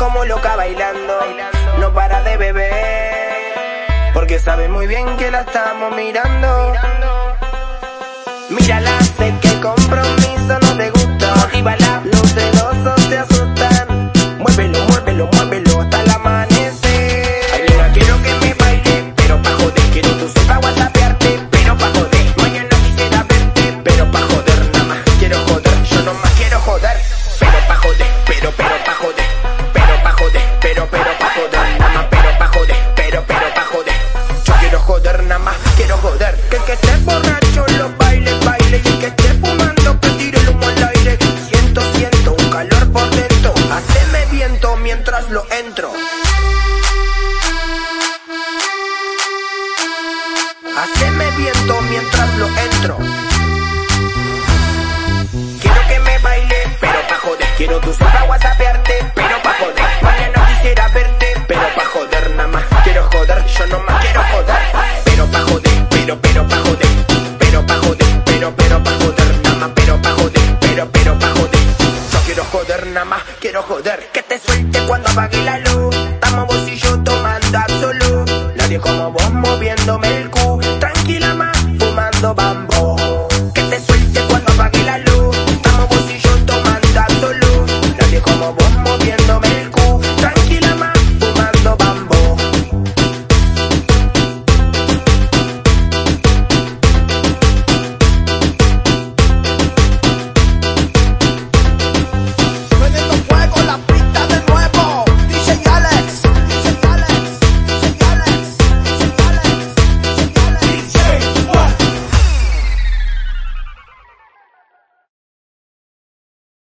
como loca bailando, no para de beber, porque sabe muy bien que la estamos mirando. Mírala, entro. Haceme viento mientras lo entro. quiero joder. Que te suelte cuando apague la luz. Estamos bolsillo